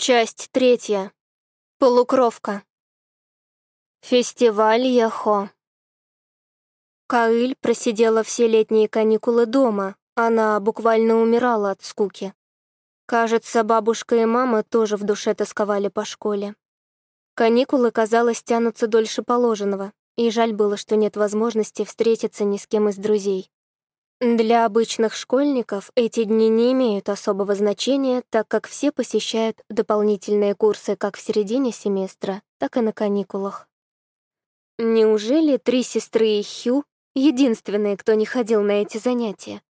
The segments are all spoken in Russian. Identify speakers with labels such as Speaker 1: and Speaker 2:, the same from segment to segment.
Speaker 1: Часть третья. Полукровка. Фестиваль Яхо. Каиль просидела все летние каникулы дома. Она буквально умирала от скуки. Кажется, бабушка и мама тоже в душе тосковали по школе. Каникулы, казалось, тянутся дольше положенного, и жаль было, что нет возможности встретиться ни с кем из друзей. Для обычных школьников эти дни не имеют особого значения, так как все посещают дополнительные курсы как в середине семестра, так и на каникулах. Неужели три сестры и Хью — единственные, кто не ходил на эти занятия?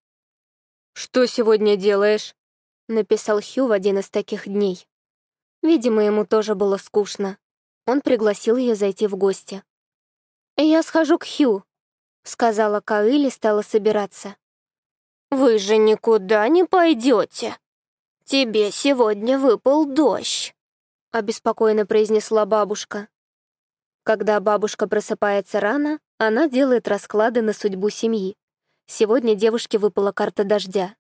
Speaker 1: «Что сегодня делаешь?» — написал Хью в один из таких дней. Видимо, ему тоже было скучно. Он пригласил ее зайти в гости. «Я схожу к Хью», — сказала Каэль и стала собираться. «Вы же никуда не пойдете. Тебе сегодня выпал дождь», — обеспокоенно произнесла бабушка. Когда бабушка просыпается рано, она делает расклады на судьбу семьи. Сегодня девушке выпала карта дождя.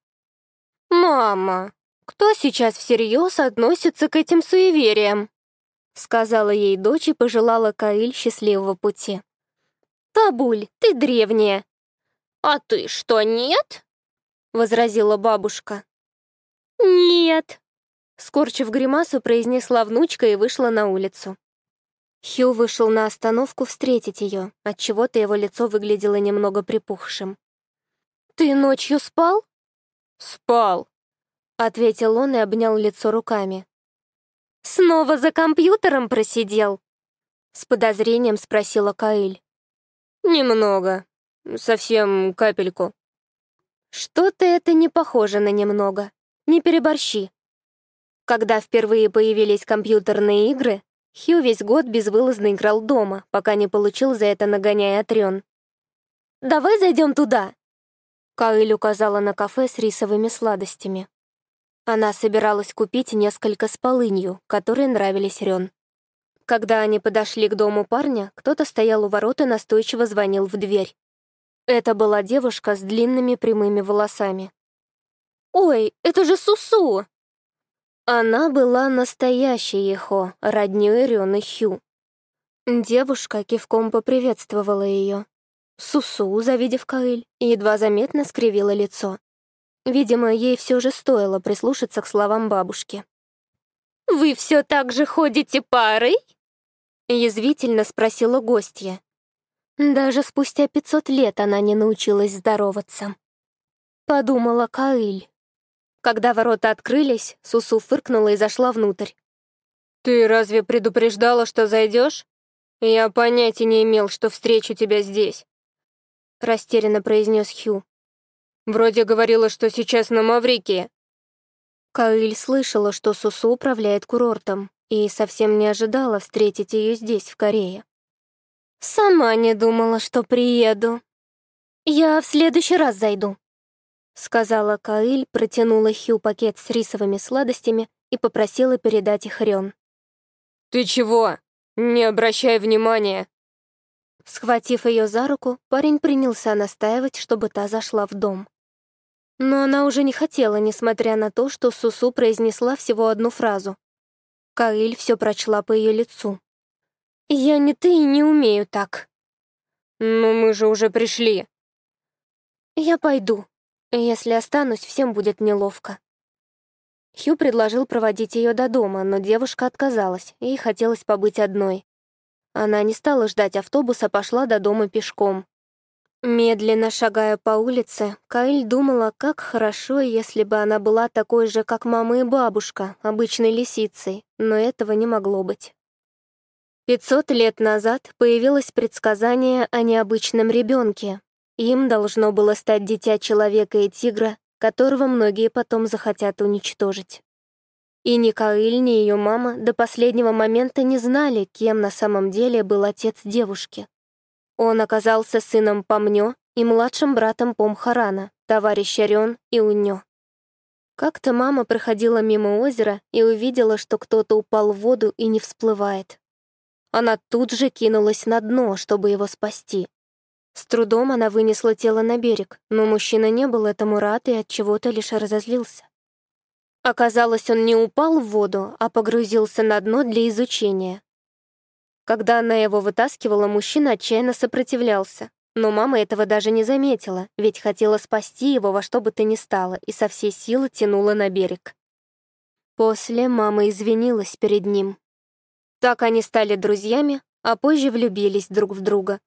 Speaker 1: «Мама, кто сейчас всерьез относится к этим суевериям?» сказала ей дочь и пожелала Каиль счастливого пути. «Бабуль, ты древняя». «А ты что, нет?» — возразила бабушка. «Нет», — скорчив гримасу, произнесла внучка и вышла на улицу. Хью вышел на остановку встретить ее, отчего-то его лицо выглядело немного припухшим. «Ты ночью спал?» «Спал», — ответил он и обнял лицо руками. «Снова за компьютером просидел?» С подозрением спросила Каэль. «Немного. Совсем капельку». «Что-то это не похоже на немного. Не переборщи». Когда впервые появились компьютерные игры, Хью весь год безвылазно играл дома, пока не получил за это нагоняя трен. «Давай зайдем туда!» Каэль указала на кафе с рисовыми сладостями. Она собиралась купить несколько с полынью, которые нравились Рен. Когда они подошли к дому парня, кто-то стоял у ворот и настойчиво звонил в дверь. Это была девушка с длинными прямыми волосами. «Ой, это же Сусу!» Она была настоящей Ехо, роднёй Рён и Хью. Девушка кивком поприветствовала ее. Сусу, завидев Каэль, едва заметно скривила лицо. Видимо, ей все же стоило прислушаться к словам бабушки. «Вы все так же ходите парой?» Язвительно спросила гостья. Даже спустя пятьсот лет она не научилась здороваться. Подумала Каиль. Когда ворота открылись, Сусу фыркнула и зашла внутрь. «Ты разве предупреждала, что зайдешь? Я понятия не имел, что встречу тебя здесь», — растерянно произнес Хью. «Вроде говорила, что сейчас на Маврикии». Каиль слышала, что Сусу управляет курортом, и совсем не ожидала встретить ее здесь, в Корее. «Сама не думала, что приеду. Я в следующий раз зайду», — сказала Каиль, протянула Хью пакет с рисовыми сладостями и попросила передать их Рён.
Speaker 2: «Ты чего? Не обращай внимания!»
Speaker 1: Схватив ее за руку, парень принялся настаивать, чтобы та зашла в дом. Но она уже не хотела, несмотря на то, что Сусу произнесла всего одну фразу. Каиль все прочла по ее лицу. «Я не ты и не умею так».
Speaker 2: «Ну мы же уже пришли».
Speaker 1: «Я пойду. Если останусь, всем будет неловко». Хью предложил проводить ее до дома, но девушка отказалась, ей хотелось побыть одной. Она не стала ждать автобуса, пошла до дома пешком. Медленно шагая по улице, Каиль думала, как хорошо, если бы она была такой же, как мама и бабушка, обычной лисицей, но этого не могло быть. Пятьсот лет назад появилось предсказание о необычном ребенке. Им должно было стать дитя человека и тигра, которого многие потом захотят уничтожить. И ни Каиль, ни ее мама до последнего момента не знали, кем на самом деле был отец девушки. Он оказался сыном Помнё и младшим братом Помхарана, товарища Рён и Уньо. Как-то мама проходила мимо озера и увидела, что кто-то упал в воду и не всплывает. Она тут же кинулась на дно, чтобы его спасти. С трудом она вынесла тело на берег, но мужчина не был этому рад и от чего-то лишь разозлился. Оказалось, он не упал в воду, а погрузился на дно для изучения. Когда она его вытаскивала, мужчина отчаянно сопротивлялся. Но мама этого даже не заметила, ведь хотела спасти его во что бы то ни стало и со всей силы тянула на берег. После мама извинилась перед ним. Так они стали друзьями, а позже влюбились друг в друга.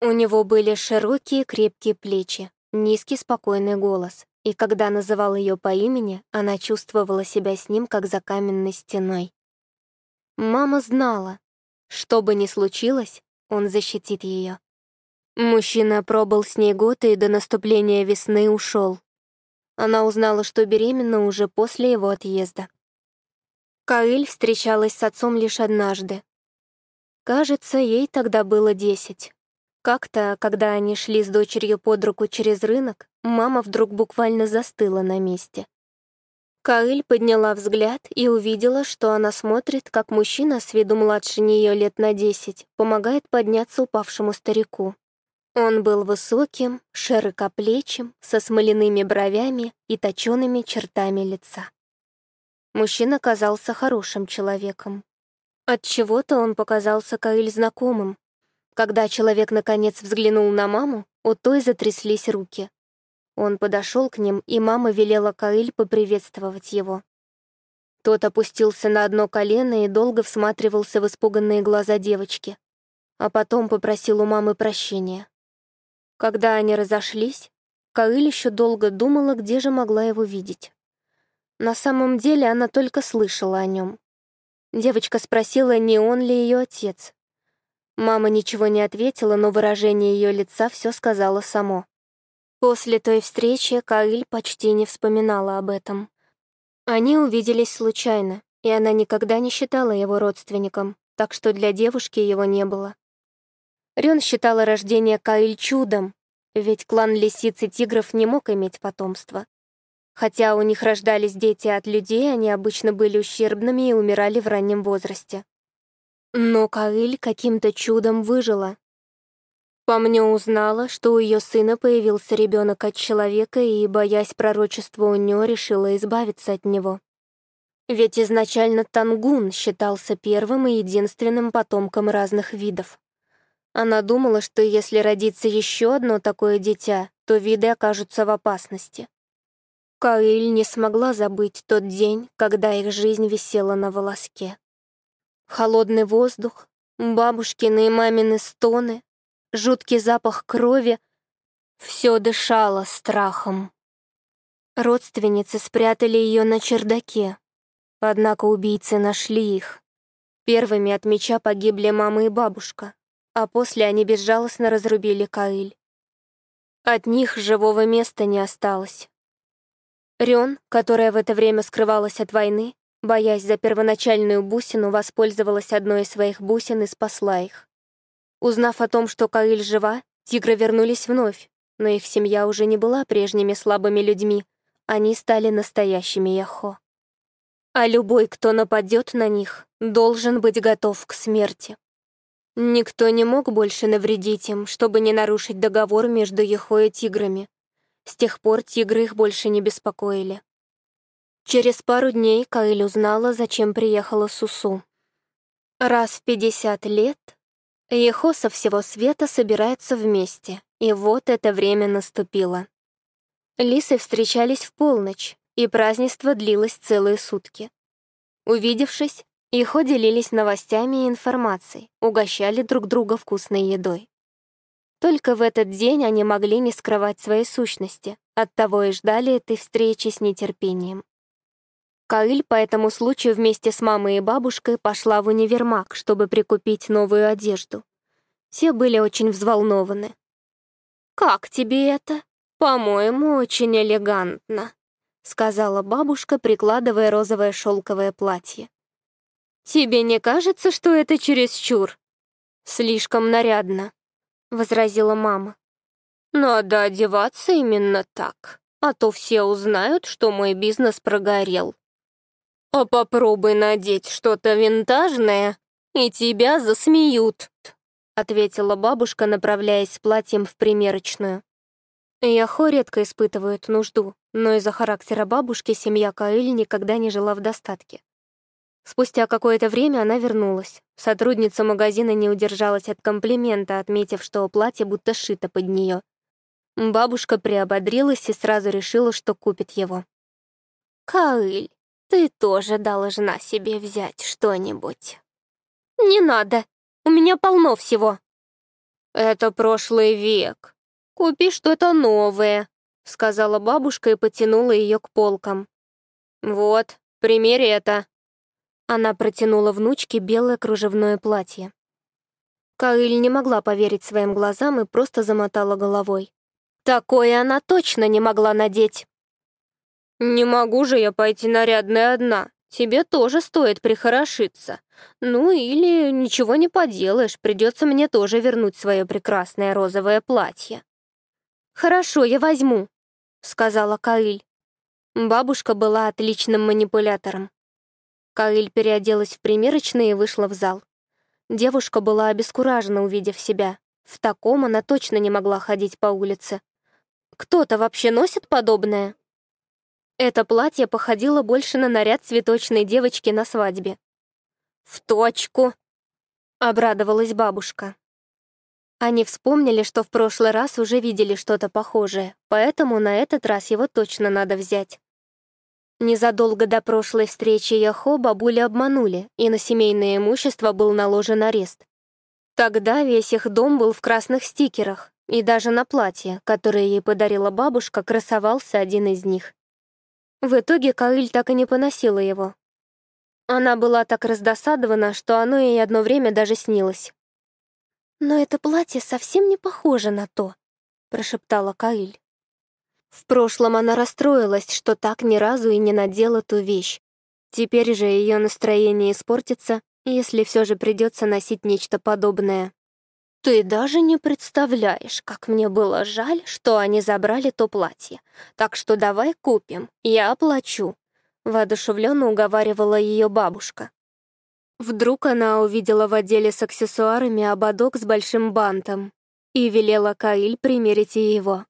Speaker 1: У него были широкие крепкие плечи, низкий спокойный голос, и когда называл ее по имени, она чувствовала себя с ним, как за каменной стеной. Мама знала, что бы ни случилось, он защитит ее. Мужчина пробыл с ней год и до наступления весны ушел. Она узнала, что беременна уже после его отъезда. Каэль встречалась с отцом лишь однажды. Кажется, ей тогда было десять. Как-то, когда они шли с дочерью под руку через рынок, мама вдруг буквально застыла на месте. Каэль подняла взгляд и увидела, что она смотрит, как мужчина с виду младше нее лет на десять помогает подняться упавшему старику. Он был высоким, широкоплечим, со смоляными бровями и точеными чертами лица. Мужчина казался хорошим человеком. От чего то он показался Каэль знакомым. Когда человек наконец взглянул на маму, у той затряслись руки. Он подошел к ним, и мама велела Каэль поприветствовать его. Тот опустился на одно колено и долго всматривался в испуганные глаза девочки, а потом попросил у мамы прощения. Когда они разошлись, Каэль еще долго думала, где же могла его видеть. На самом деле она только слышала о нем. Девочка спросила, не он ли ее отец. Мама ничего не ответила, но выражение ее лица все сказала само. После той встречи Каиль почти не вспоминала об этом. Они увиделись случайно, и она никогда не считала его родственником, так что для девушки его не было. Рён считала рождение Каиль чудом, ведь клан лисиц и тигров не мог иметь потомства. Хотя у них рождались дети от людей, они обычно были ущербными и умирали в раннем возрасте. Но Каиль каким-то чудом выжила, по мне узнала, что у ее сына появился ребенок от человека, и, боясь пророчества у нее, решила избавиться от него. Ведь изначально Тангун считался первым и единственным потомком разных видов. Она думала, что если родится еще одно такое дитя, то виды окажутся в опасности. Каиль не смогла забыть тот день, когда их жизнь висела на волоске. Холодный воздух, бабушкины и мамины стоны, жуткий запах крови. Все дышало страхом. Родственницы спрятали ее на чердаке, однако убийцы нашли их. Первыми от меча погибли мама и бабушка, а после они безжалостно разрубили Каиль. От них живого места не осталось. Рен, которая в это время скрывалась от войны, боясь за первоначальную бусину, воспользовалась одной из своих бусин и спасла их. Узнав о том, что Каиль жива, тигры вернулись вновь, но их семья уже не была прежними слабыми людьми, они стали настоящими Яхо. А любой, кто нападет на них, должен быть готов к смерти. Никто не мог больше навредить им, чтобы не нарушить договор между Яхо и тиграми. С тех пор тигры их больше не беспокоили. Через пару дней Каиль узнала, зачем приехала Сусу. Раз в 50 лет Ехо со всего света собираются вместе, и вот это время наступило. Лисы встречались в полночь, и празднество длилось целые сутки. Увидевшись, Ехо делились новостями и информацией, угощали друг друга вкусной едой. Только в этот день они могли не скрывать своей сущности, оттого и ждали этой встречи с нетерпением. Каиль по этому случаю вместе с мамой и бабушкой пошла в универмаг, чтобы прикупить новую одежду. Все были очень взволнованы. «Как тебе это? По-моему, очень элегантно», — сказала бабушка, прикладывая розовое шелковое платье. «Тебе не кажется, что это чересчур?» «Слишком нарядно», — возразила мама. «Надо одеваться именно так, а то все узнают, что мой бизнес прогорел», а попробуй надеть что-то винтажное, и тебя засмеют», — ответила бабушка, направляясь с платьем в примерочную. Яхо редко испытывают нужду, но из-за характера бабушки семья Каэли никогда не жила в достатке. Спустя какое-то время она вернулась. Сотрудница магазина не удержалась от комплимента, отметив, что платье будто шито под нее. Бабушка приободрилась и сразу решила, что купит его. «Каэль, ты тоже должна себе взять что-нибудь». «Не надо, у меня полно всего». «Это прошлый век. Купи что-то новое», — сказала бабушка и потянула ее к полкам. «Вот, примерь это». Она протянула внучке белое кружевное платье. Каэль не могла поверить своим глазам и просто замотала головой. Такое она точно не могла надеть. «Не могу же я пойти нарядная одна. Тебе тоже стоит прихорошиться. Ну или ничего не поделаешь, придется мне тоже вернуть свое прекрасное розовое платье». «Хорошо, я возьму», — сказала Каиль. Бабушка была отличным манипулятором. Каиль переоделась в примерочные и вышла в зал. Девушка была обескуражена, увидев себя. В таком она точно не могла ходить по улице. Кто-то вообще носит подобное? Это платье походило больше на наряд цветочной девочки на свадьбе. «В точку!» — обрадовалась бабушка. Они вспомнили, что в прошлый раз уже видели что-то похожее, поэтому на этот раз его точно надо взять. Незадолго до прошлой встречи Яхо бабули обманули, и на семейное имущество был наложен арест. Тогда весь их дом был в красных стикерах, и даже на платье, которое ей подарила бабушка, красовался один из них. В итоге Каиль так и не поносила его. Она была так раздосадована, что оно ей одно время даже снилось. «Но это платье совсем не похоже на то», — прошептала Каиль. В прошлом она расстроилась, что так ни разу и не надела ту вещь. Теперь же ее настроение испортится, если все же придется носить нечто подобное. Ты даже не представляешь, как мне было жаль, что они забрали то платье. Так что давай купим, я оплачу. Воодушевленно уговаривала ее бабушка. Вдруг она увидела в отделе с аксессуарами ободок с большим бантом и велела Каиль примерить его.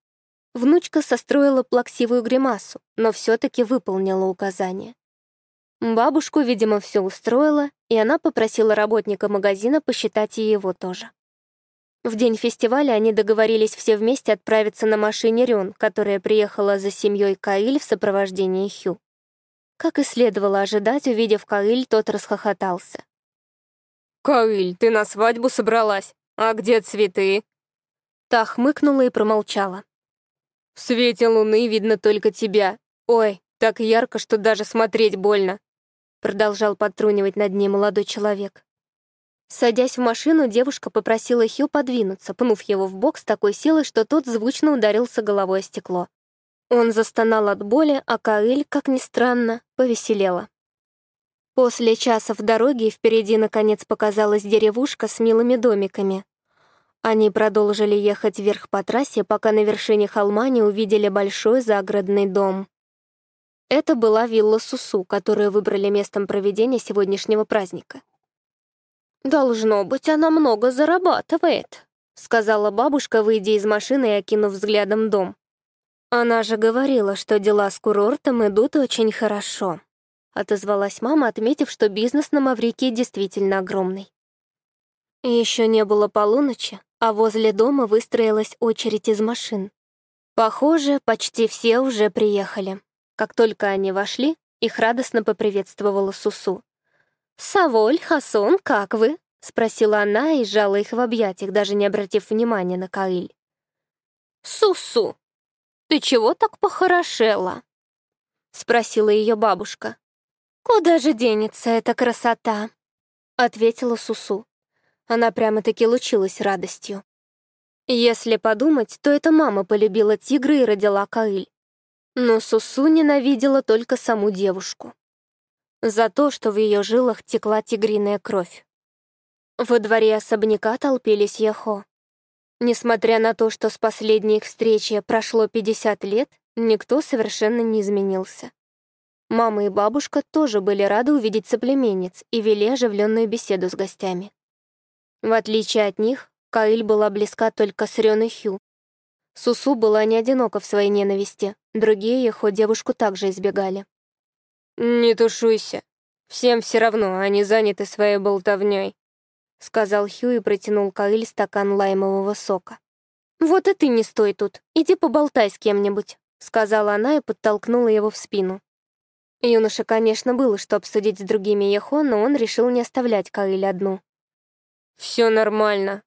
Speaker 1: Внучка состроила плаксивую гримасу, но все-таки выполнила указание. Бабушку, видимо, все устроило, и она попросила работника магазина посчитать и его тоже. В день фестиваля они договорились все вместе отправиться на машине Рён, которая приехала за семьей Каиль в сопровождении Хью. Как и следовало ожидать, увидев Каиль, тот расхохотался.
Speaker 2: «Каиль, ты на свадьбу собралась? А где цветы?»
Speaker 1: Та хмыкнула и промолчала.
Speaker 2: «В свете луны видно только тебя. Ой, так ярко, что даже смотреть больно», продолжал подтрунивать над ней молодой человек.
Speaker 1: Садясь в машину, девушка попросила Хью подвинуться, пнув его в бок с такой силой, что тот звучно ударился головой о стекло. Он застонал от боли, а Каэль, как ни странно, повеселела. После часа в дороге впереди наконец показалась деревушка с милыми домиками. Они продолжили ехать вверх по трассе, пока на вершине холма не увидели большой загородный дом. Это была вилла Сусу, которую выбрали местом проведения сегодняшнего праздника. «Должно быть, она много зарабатывает», — сказала бабушка, выйдя из машины и окинув взглядом дом. «Она же говорила, что дела с курортом идут очень хорошо», — отозвалась мама, отметив, что бизнес на Маврикии действительно огромный. Еще не было полуночи, а возле дома выстроилась очередь из машин. Похоже, почти все уже приехали. Как только они вошли, их радостно поприветствовала Сусу. «Саволь, Хасон, как вы?» — спросила она и сжала их в объятиях, даже не обратив внимания на Каиль. «Сусу, ты чего так похорошела?» — спросила ее бабушка. «Куда же денется эта красота?» — ответила Сусу. Она прямо-таки лучилась радостью. Если подумать, то эта мама полюбила тигра и родила Каиль. Но Сусу ненавидела только саму девушку за то, что в ее жилах текла тигриная кровь. Во дворе особняка толпились Яхо. Несмотря на то, что с последней их встречи прошло 50 лет, никто совершенно не изменился. Мама и бабушка тоже были рады увидеть соплеменниц и вели оживленную беседу с гостями. В отличие от них, Каиль была близка только с Рён и Хью. Сусу была не одинока в своей ненависти, Другие Ехо девушку также избегали.
Speaker 2: «Не тушуйся. Всем все равно, они заняты своей болтовней», — сказал Хью и протянул Каэль стакан лаймового сока.
Speaker 1: «Вот и ты не стой тут. Иди поболтай с кем-нибудь», — сказала она и подтолкнула его в спину. Юноше, конечно, было что обсудить с другими Ехо, но он решил не оставлять Каэль одну.
Speaker 2: «Все нормально.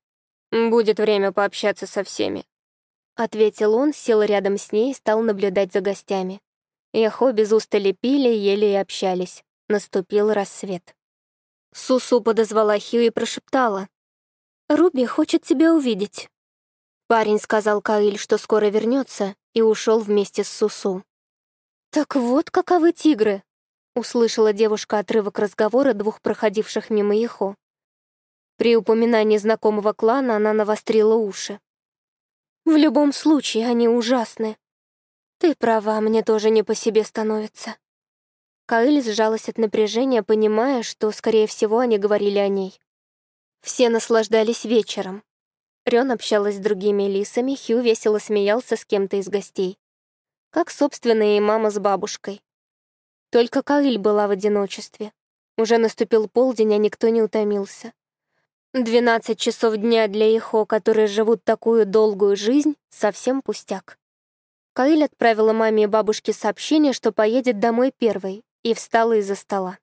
Speaker 2: Будет время пообщаться со всеми», —
Speaker 1: ответил он, сел рядом с ней и стал наблюдать за гостями. Ехо без устали пили, ели и общались. Наступил рассвет. Сусу подозвала Хью и прошептала. «Руби хочет тебя увидеть». Парень сказал Каиль, что скоро вернется, и ушел вместе с Сусу. «Так вот каковы тигры!» — услышала девушка отрывок разговора двух проходивших мимо Ехо. При упоминании знакомого клана она навострила уши. «В любом случае, они ужасны. Ты права, мне тоже не по себе становится». Каэль сжалась от напряжения, понимая, что, скорее всего, они говорили о ней. Все наслаждались вечером. Рён общалась с другими лисами, Хью весело смеялся с кем-то из гостей как, собственно, и мама с бабушкой. Только Каиль была в одиночестве. Уже наступил полдень, а никто не утомился. Двенадцать часов дня для Ихо, которые живут такую долгую жизнь, совсем пустяк. Каиль отправила маме и бабушке сообщение, что поедет домой первой, и встала из-за стола.